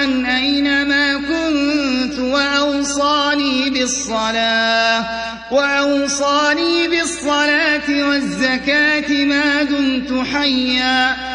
عبدا أينما كنت وأوصاني بالصلاة وأوصاني بالصلاة والزكاة ما دمت حياً